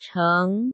成。